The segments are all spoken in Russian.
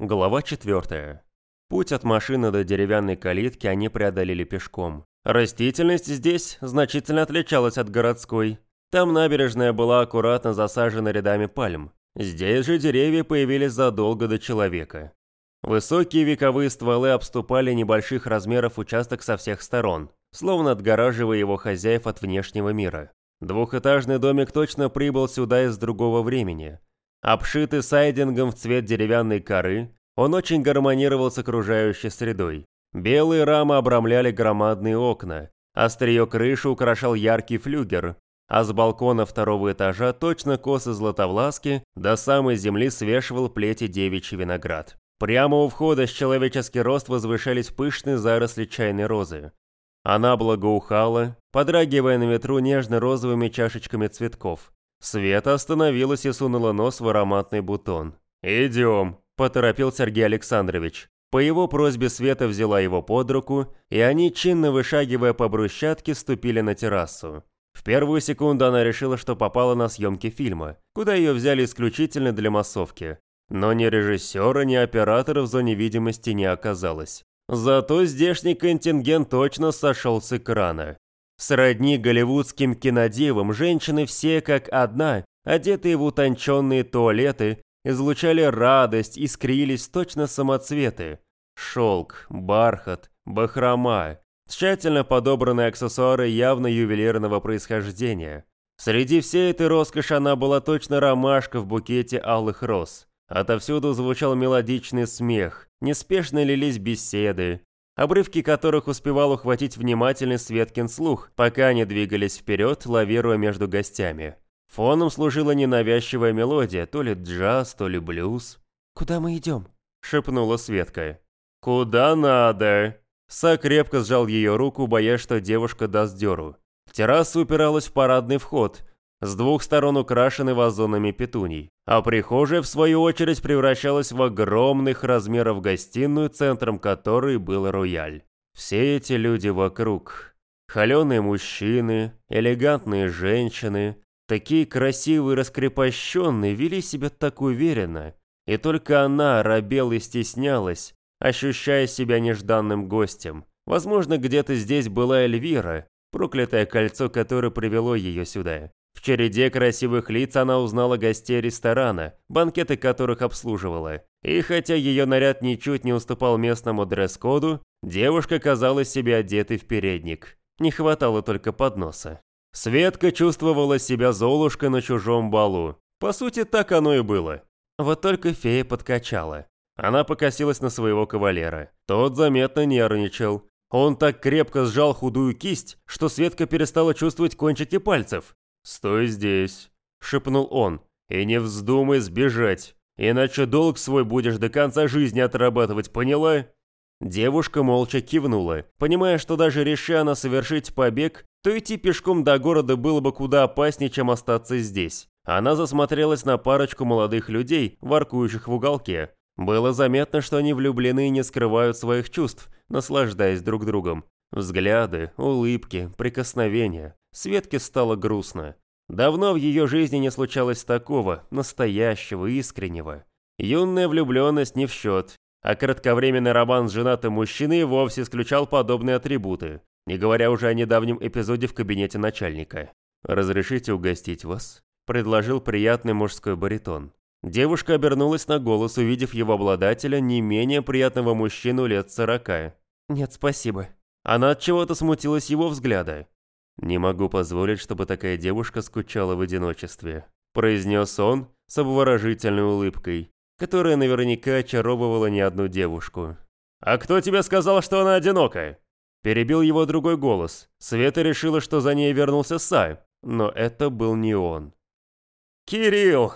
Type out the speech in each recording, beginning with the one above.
Глава 4. Путь от машины до деревянной калитки они преодолели пешком. Растительность здесь значительно отличалась от городской. Там набережная была аккуратно засажена рядами пальм. Здесь же деревья появились задолго до человека. Высокие вековые стволы обступали небольших размеров участок со всех сторон, словно отгораживая его хозяев от внешнего мира. Двухэтажный домик точно прибыл сюда из другого времени – Обшитый сайдингом в цвет деревянной коры, он очень гармонировал с окружающей средой. Белые рамы обрамляли громадные окна, острие крыши украшал яркий флюгер, а с балкона второго этажа точно косы златовласки до самой земли свешивал плети девичий виноград. Прямо у входа с человеческий рост возвышались пышные заросли чайной розы. Она благоухала, подрагивая на ветру нежно-розовыми чашечками цветков. Света остановилась и сунула нос в ароматный бутон. «Идем», – поторопил Сергей Александрович. По его просьбе Света взяла его под руку, и они, чинно вышагивая по брусчатке, ступили на террасу. В первую секунду она решила, что попала на съемки фильма, куда ее взяли исключительно для массовки. Но ни режиссера, ни оператора в зоне видимости не оказалось. Зато здешний контингент точно сошел с экрана. Сродни голливудским кинодивам, женщины все как одна, одетые в утонченные туалеты, излучали радость, искрились точно самоцветы. Шелк, бархат, бахрома, тщательно подобранные аксессуары явно ювелирного происхождения. Среди всей этой роскоши она была точно ромашка в букете алых роз. Отовсюду звучал мелодичный смех, неспешно лились беседы, обрывки которых успевал ухватить внимательный Светкин слух, пока они двигались вперед, лавируя между гостями. Фоном служила ненавязчивая мелодия, то ли джаз, то ли блюз. «Куда мы идем?» – шепнула Светка. «Куда надо!» Са крепко сжал ее руку, боясь, что девушка даст дёру. Терраса упиралась в парадный вход, с двух сторон украшены вазонами петуний, а прихожая, в свою очередь, превращалась в огромных размеров гостиную, центром которой был рояль. Все эти люди вокруг. Холеные мужчины, элегантные женщины, такие красивые раскрепощенные, вели себя так уверенно. И только она робела и стеснялась, ощущая себя нежданным гостем. Возможно, где-то здесь была Эльвира, проклятое кольцо, которое привело ее сюда. Череде красивых лиц она узнала гостей ресторана, банкеты которых обслуживала. И хотя ее наряд ничуть не уступал местному дресс-коду, девушка казалась себе одетой в передник. Не хватало только подноса. Светка чувствовала себя золушкой на чужом балу. По сути, так оно и было. Вот только фея подкачала. Она покосилась на своего кавалера. Тот заметно нервничал. Он так крепко сжал худую кисть, что Светка перестала чувствовать кончики пальцев. «Стой здесь», — шепнул он, — «и не вздумай сбежать, иначе долг свой будешь до конца жизни отрабатывать, поняла?» Девушка молча кивнула, понимая, что даже реши она совершить побег, то идти пешком до города было бы куда опаснее, чем остаться здесь. Она засмотрелась на парочку молодых людей, воркующих в уголке. Было заметно, что они влюблены и не скрывают своих чувств, наслаждаясь друг другом. Взгляды, улыбки, прикосновения. Светке стало грустно. Давно в ее жизни не случалось такого, настоящего, искреннего. Юная влюбленность не в счет, а кратковременный роман с женатым мужчиной вовсе исключал подобные атрибуты, не говоря уже о недавнем эпизоде в кабинете начальника. «Разрешите угостить вас?» – предложил приятный мужской баритон. Девушка обернулась на голос, увидев его обладателя, не менее приятного мужчину лет сорока. «Нет, спасибо». Она от чего-то смутилась его взгляда. «Не могу позволить, чтобы такая девушка скучала в одиночестве», произнес он с обворожительной улыбкой, которая наверняка очаровывала не одну девушку. «А кто тебе сказал, что она одинокая?» Перебил его другой голос. Света решила, что за ней вернулся Сай, но это был не он. «Кирилл,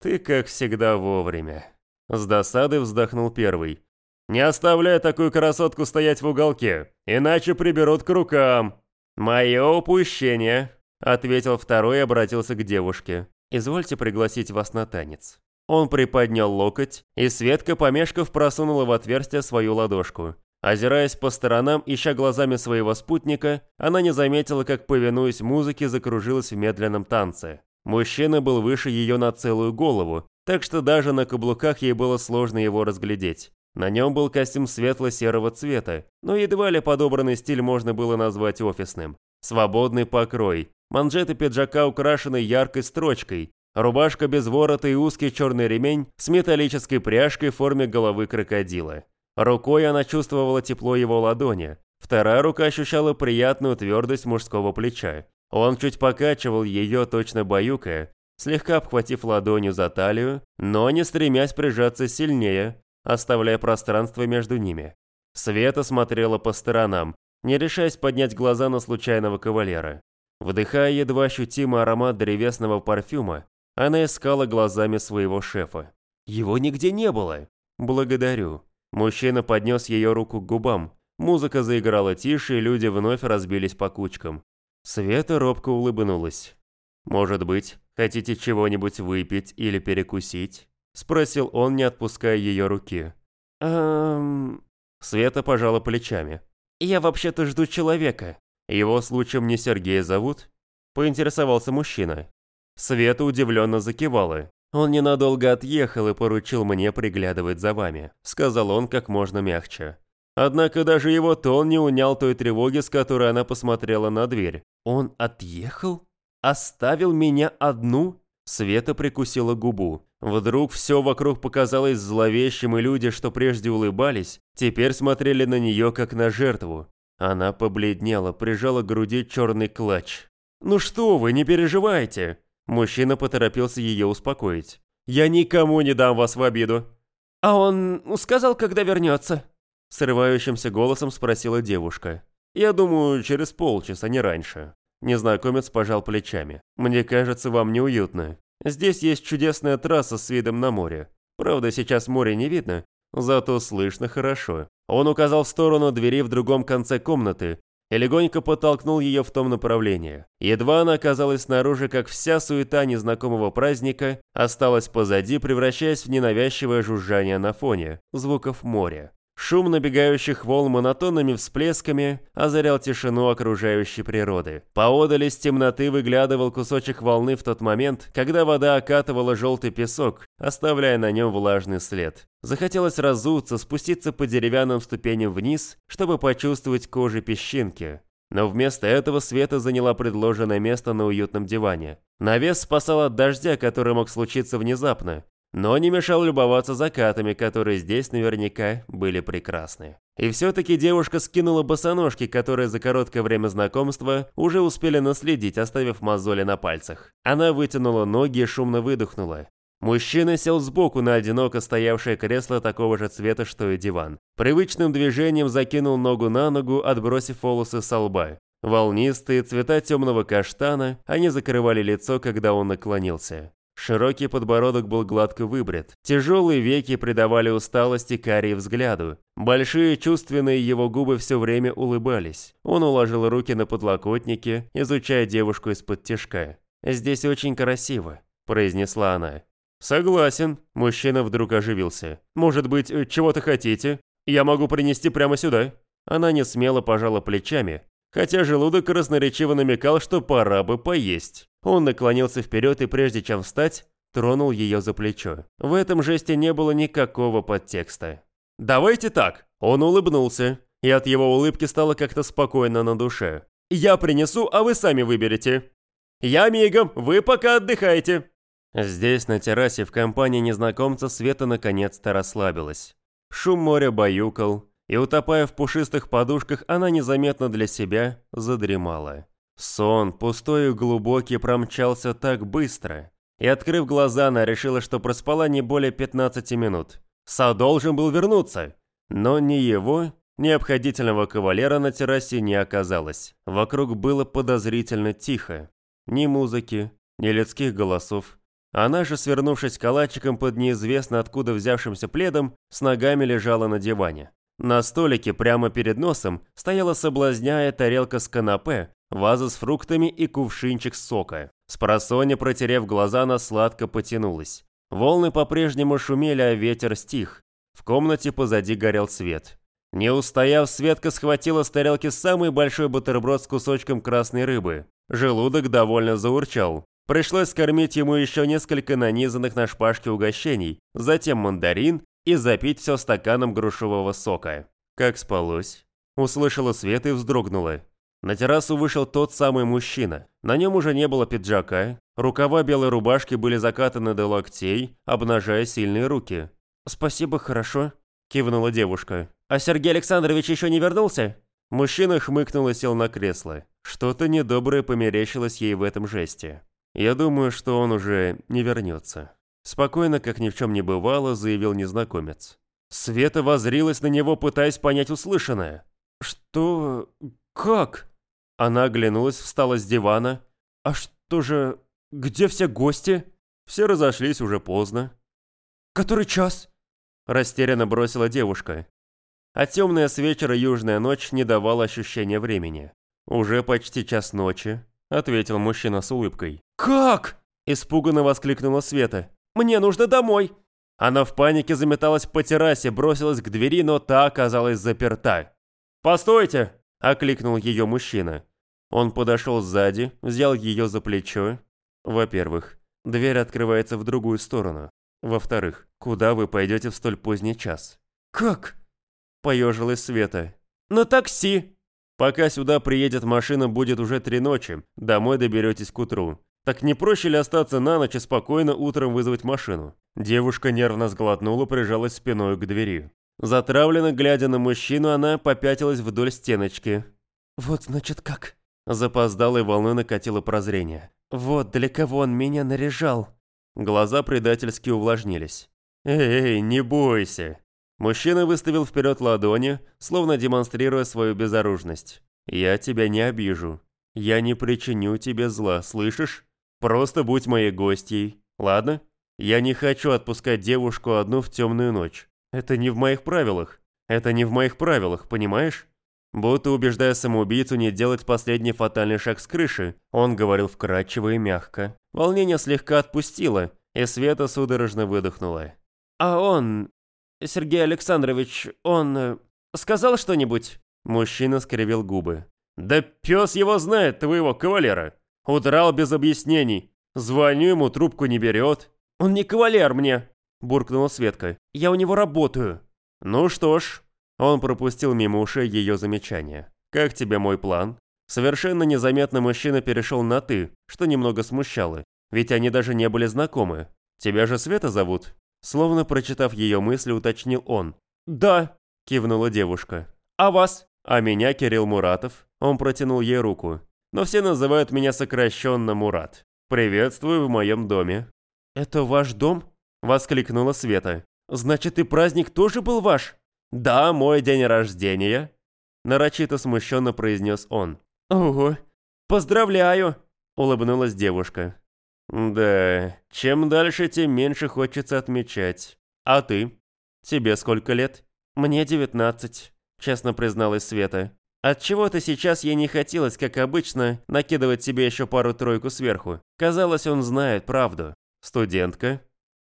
ты как всегда вовремя». С досады вздохнул первый. «Не оставляй такую красотку стоять в уголке, иначе приберут к рукам». «Мое упущение», — ответил второй и обратился к девушке. «Извольте пригласить вас на танец». Он приподнял локоть, и Светка, помешков, просунула в отверстие свою ладошку. Озираясь по сторонам, ища глазами своего спутника, она не заметила, как, повинуясь музыке, закружилась в медленном танце. Мужчина был выше ее на целую голову, так что даже на каблуках ей было сложно его разглядеть. На нем был костюм светло-серого цвета, но едва ли подобранный стиль можно было назвать офисным. Свободный покрой, манжеты пиджака украшены яркой строчкой, рубашка без ворота и узкий черный ремень с металлической пряжкой в форме головы крокодила. Рукой она чувствовала тепло его ладони, вторая рука ощущала приятную твердость мужского плеча. Он чуть покачивал ее, точно баюкая, слегка обхватив ладонью за талию, но не стремясь прижаться сильнее, оставляя пространство между ними. Света смотрела по сторонам, не решаясь поднять глаза на случайного кавалера. Вдыхая едва ощутимый аромат древесного парфюма, она искала глазами своего шефа. Его нигде не было. «Благодарю». Мужчина поднес ее руку к губам. Музыка заиграла тише, и люди вновь разбились по кучкам. Света робко улыбнулась. «Может быть, хотите чего-нибудь выпить или перекусить?» Спросил он, не отпуская ее руки. «Эм...» Света пожала плечами. «Я вообще-то жду человека. Его случаем не Сергея зовут?» Поинтересовался мужчина. Света удивленно закивала. «Он ненадолго отъехал и поручил мне приглядывать за вами», сказал он как можно мягче. Однако даже его тон не унял той тревоги, с которой она посмотрела на дверь. «Он отъехал? Оставил меня одну?» Света прикусила губу. Вдруг все вокруг показалось зловещим, и люди, что прежде улыбались, теперь смотрели на нее как на жертву. Она побледнела, прижала к груди черный клатч. «Ну что вы, не переживайте!» Мужчина поторопился ее успокоить. «Я никому не дам вас в обиду». «А он сказал, когда вернется?» Срывающимся голосом спросила девушка. «Я думаю, через полчаса, не раньше». Незнакомец пожал плечами. «Мне кажется, вам неуютно. Здесь есть чудесная трасса с видом на море. Правда, сейчас море не видно, зато слышно хорошо». Он указал в сторону двери в другом конце комнаты и легонько подтолкнул ее в том направлении. Едва она оказалась снаружи, как вся суета незнакомого праздника осталась позади, превращаясь в ненавязчивое жужжание на фоне звуков моря. Шум набегающих волн монотонными всплесками озарял тишину окружающей природы. Поодаль из темноты выглядывал кусочек волны в тот момент, когда вода окатывала желтый песок, оставляя на нем влажный след. Захотелось разуться, спуститься по деревянным ступеням вниз, чтобы почувствовать кожей песчинки. Но вместо этого Света заняла предложенное место на уютном диване. Навес спасал от дождя, который мог случиться внезапно, но не мешал любоваться закатами, которые здесь наверняка были прекрасны. И все-таки девушка скинула босоножки, которые за короткое время знакомства уже успели наследить, оставив мозоли на пальцах. Она вытянула ноги и шумно выдохнула. Мужчина сел сбоку на одиноко стоявшее кресло такого же цвета, что и диван. Привычным движением закинул ногу на ногу, отбросив волосы со лба. Волнистые цвета темного каштана, они закрывали лицо, когда он наклонился. Широкий подбородок был гладко выбрит. Тяжелые веки придавали усталости карие взгляду. Большие чувственные его губы все время улыбались. Он уложил руки на подлокотники, изучая девушку из-под тяжка. «Здесь очень красиво», – произнесла она. «Согласен», – мужчина вдруг оживился. «Может быть, чего-то хотите? Я могу принести прямо сюда». Она не смело пожала плечами, хотя желудок красноречиво намекал, что пора бы поесть. Он наклонился вперед и прежде чем встать, тронул ее за плечо. В этом жесте не было никакого подтекста. «Давайте так!» Он улыбнулся, и от его улыбки стало как-то спокойно на душе. «Я принесу, а вы сами выберете. Я мигом, вы пока отдыхайте!» Здесь, на террасе, в компании незнакомца, Света наконец-то расслабилась. Шум моря баюкал, и, утопая в пушистых подушках, она незаметно для себя задремала. Сон, пустой и глубокий, промчался так быстро. И, открыв глаза, она решила, что проспала не более 15 минут. Са должен был вернуться. Но ни его, ни обходительного кавалера на террасе не оказалось. Вокруг было подозрительно тихо. Ни музыки, ни людских голосов. Она же, свернувшись калачиком под неизвестно откуда взявшимся пледом, с ногами лежала на диване. На столике прямо перед носом стояла соблазняя тарелка с канапе, ваза с фруктами и кувшинчик сока. Спросонья, протерев глаза, она сладко потянулась. Волны по-прежнему шумели, а ветер стих. В комнате позади горел свет. Не устояв, Светка схватила с тарелки самый большой бутерброд с кусочком красной рыбы. Желудок довольно заурчал. Пришлось скормить ему еще несколько нанизанных на шпажки угощений, затем мандарин и запить все стаканом грушевого сока. Как спалось? Услышала свет и вздрогнула. На террасу вышел тот самый мужчина. На нем уже не было пиджака, рукава белой рубашки были закатаны до локтей, обнажая сильные руки. «Спасибо, хорошо», – кивнула девушка. «А Сергей Александрович еще не вернулся?» Мужчина хмыкнул и сел на кресло. Что-то недоброе померещилось ей в этом жесте. «Я думаю, что он уже не вернется». Спокойно, как ни в чем не бывало, заявил незнакомец. Света возрилась на него, пытаясь понять услышанное. «Что... как?» Она оглянулась, встала с дивана. «А что же... где все гости?» Все разошлись уже поздно. «Который час?» Растерянно бросила девушка. А темная с вечера южная ночь не давала ощущения времени. «Уже почти час ночи», — ответил мужчина с улыбкой. «Как?» – испуганно воскликнула Света. «Мне нужно домой!» Она в панике заметалась по террасе, бросилась к двери, но та оказалась заперта. «Постойте!» – окликнул ее мужчина. Он подошел сзади, взял ее за плечо. Во-первых, дверь открывается в другую сторону. Во-вторых, куда вы пойдете в столь поздний час? «Как?» – поежилась Света. «На такси!» «Пока сюда приедет машина, будет уже три ночи. Домой доберетесь к утру. Так не проще ли остаться на ночь и спокойно утром вызвать машину?» Девушка нервно сглотнула, прижалась спиной к двери. Затравленно глядя на мужчину, она попятилась вдоль стеночки. «Вот значит как?» Запоздалой волной накатило прозрение. «Вот для кого он меня наряжал!» Глаза предательски увлажнились. «Эй, не бойся!» Мужчина выставил вперед ладони, словно демонстрируя свою безоружность. «Я тебя не обижу. Я не причиню тебе зла, слышишь? Просто будь моей гостьей, ладно? Я не хочу отпускать девушку одну в темную ночь. Это не в моих правилах. Это не в моих правилах, понимаешь? Будто убеждая самоубийцу не делать последний фатальный шаг с крыши, он говорил вкрадчиво и мягко. Волнение слегка отпустило, и Света судорожно выдохнула. «А он... Сергей Александрович, он... Э, сказал что-нибудь?» Мужчина скривил губы. «Да пес его знает, твоего кавалера. Удрал без объяснений. Звоню ему, трубку не берет. Он не кавалер мне!» Буркнула Светка. «Я у него работаю». «Ну что ж». Он пропустил мимо ушей ее замечание. «Как тебе мой план?» Совершенно незаметно мужчина перешел на «ты», что немного смущало. Ведь они даже не были знакомы. «Тебя же Света зовут?» Словно прочитав ее мысли, уточнил он. «Да», – кивнула девушка. «А вас?» «А меня Кирилл Муратов». Он протянул ей руку но все называют меня сокращенно Мурат. Приветствую в моем доме». «Это ваш дом?» – воскликнула Света. «Значит, и праздник тоже был ваш?» «Да, мой день рождения», – нарочито смущенно произнес он. «Ого, поздравляю!» – улыбнулась девушка. «Да, чем дальше, тем меньше хочется отмечать. А ты? Тебе сколько лет?» «Мне девятнадцать», – честно призналась Света. От чего то сейчас ей не хотелось, как обычно, накидывать себе еще пару-тройку сверху. Казалось, он знает правду. Студентка?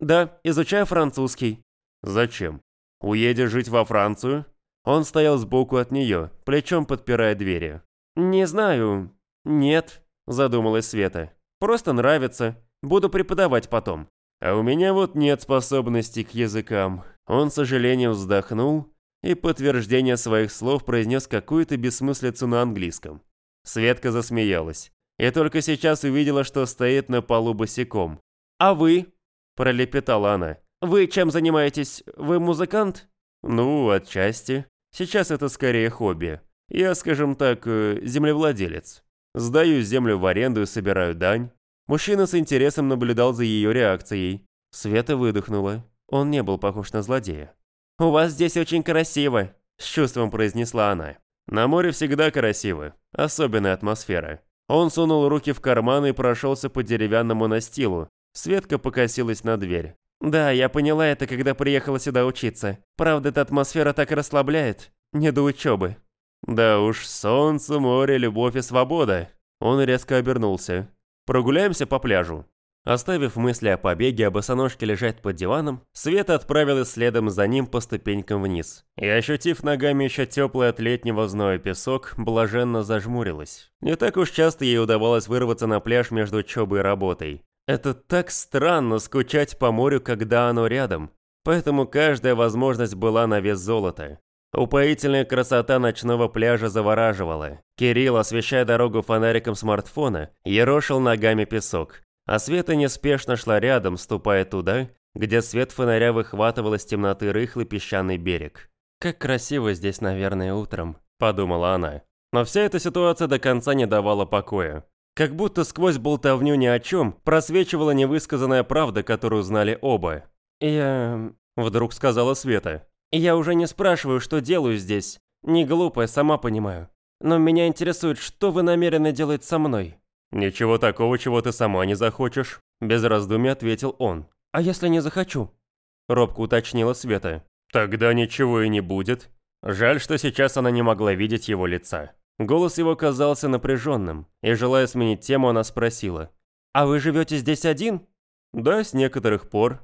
Да, изучаю французский. Зачем? Уедешь жить во Францию? Он стоял сбоку от нее, плечом подпирая двери. Не знаю. Нет, задумалась Света. Просто нравится. Буду преподавать потом. А у меня вот нет способностей к языкам. Он с сожалением вздохнул и подтверждение своих слов произнес какую-то бессмыслицу на английском. Светка засмеялась. И только сейчас увидела, что стоит на полу босиком. «А вы?» – пролепетала она. «Вы чем занимаетесь? Вы музыкант?» «Ну, отчасти. Сейчас это скорее хобби. Я, скажем так, э, землевладелец. Сдаю землю в аренду и собираю дань». Мужчина с интересом наблюдал за ее реакцией. Света выдохнула. Он не был похож на злодея. «У вас здесь очень красиво», – с чувством произнесла она. «На море всегда красиво. Особенная атмосфера». Он сунул руки в карманы и прошелся по деревянному настилу. Светка покосилась на дверь. «Да, я поняла это, когда приехала сюда учиться. Правда, эта атмосфера так расслабляет. Не до учебы». «Да уж, солнце, море, любовь и свобода». Он резко обернулся. «Прогуляемся по пляжу». Оставив мысли о побеге, а босоножке лежать под диваном, Света отправилась следом за ним по ступенькам вниз. И, ощутив ногами еще теплый от летнего зноя песок, блаженно зажмурилась. Не так уж часто ей удавалось вырваться на пляж между учебой и работой. Это так странно скучать по морю, когда оно рядом. Поэтому каждая возможность была на вес золота. Упоительная красота ночного пляжа завораживала. Кирилл, освещая дорогу фонариком смартфона, ерошил ногами песок. А Света неспешно шла рядом, ступая туда, где свет фонаря выхватывал из темноты рыхлый песчаный берег. «Как красиво здесь, наверное, утром», – подумала она. Но вся эта ситуация до конца не давала покоя. Как будто сквозь болтовню ни о чем просвечивала невысказанная правда, которую знали оба. «Я...» – вдруг сказала Света. «Я уже не спрашиваю, что делаю здесь. Не глупая, сама понимаю. Но меня интересует, что вы намерены делать со мной?» «Ничего такого, чего ты сама не захочешь», – без раздумий ответил он. «А если не захочу?» – робко уточнила Света. «Тогда ничего и не будет». Жаль, что сейчас она не могла видеть его лица. Голос его казался напряженным, и, желая сменить тему, она спросила. «А вы живете здесь один?» «Да, с некоторых пор».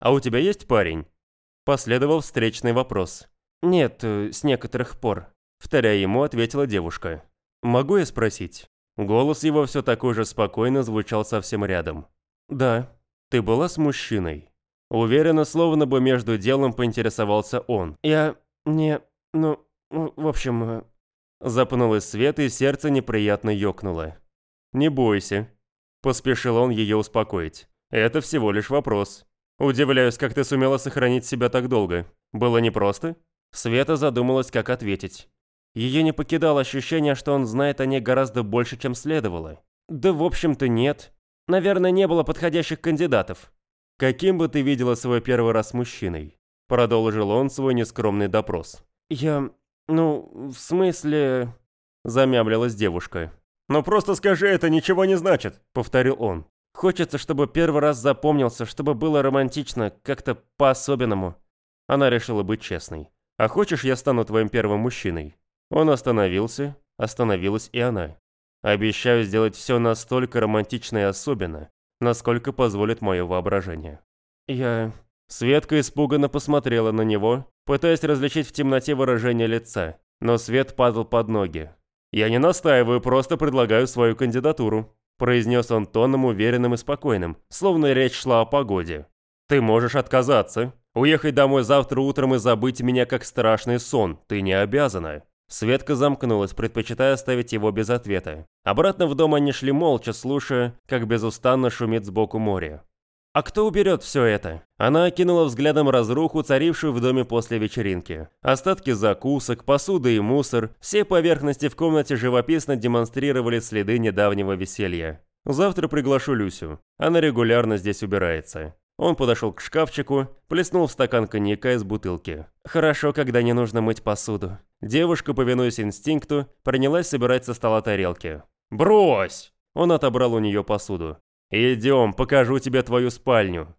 «А у тебя есть парень?» Последовал встречный вопрос. «Нет, э, с некоторых пор», – вторя ему ответила девушка. «Могу я спросить?» Голос его все такой же спокойно звучал совсем рядом. «Да, ты была с мужчиной?» Уверенно, словно бы между делом поинтересовался он. «Я... не... ну... в общем...» Запнулась свет, и сердце неприятно ёкнуло. «Не бойся», – поспешил он ее успокоить. «Это всего лишь вопрос. Удивляюсь, как ты сумела сохранить себя так долго. Было непросто?» Света задумалась, как ответить. Ее не покидало ощущение, что он знает о ней гораздо больше, чем следовало. Да, в общем-то, нет. Наверное, не было подходящих кандидатов. «Каким бы ты видела свой первый раз с мужчиной?» Продолжил он свой нескромный допрос. «Я... ну, в смысле...» Замямлилась девушка. «Ну просто скажи, это ничего не значит», — повторил он. «Хочется, чтобы первый раз запомнился, чтобы было романтично, как-то по-особенному». Она решила быть честной. «А хочешь, я стану твоим первым мужчиной?» Он остановился, остановилась и она. Обещаю сделать все настолько романтично и особенно, насколько позволит мое воображение. Я... Светка испуганно посмотрела на него, пытаясь различить в темноте выражение лица, но свет падал под ноги. «Я не настаиваю, просто предлагаю свою кандидатуру», произнес он тоном уверенным и спокойным, словно речь шла о погоде. «Ты можешь отказаться, уехать домой завтра утром и забыть меня как страшный сон, ты не обязана. Светка замкнулась, предпочитая оставить его без ответа. Обратно в дом они шли молча, слушая, как безустанно шумит сбоку море. «А кто уберет все это?» Она окинула взглядом разруху, царившую в доме после вечеринки. Остатки закусок, посуды и мусор, все поверхности в комнате живописно демонстрировали следы недавнего веселья. «Завтра приглашу Люсю. Она регулярно здесь убирается. Он подошел к шкафчику, плеснул в стакан коньяка из бутылки. Хорошо, когда не нужно мыть посуду. Девушка, повинуясь инстинкту, принялась собирать со стола тарелки. «Брось!» Он отобрал у нее посуду. «Идем, покажу тебе твою спальню».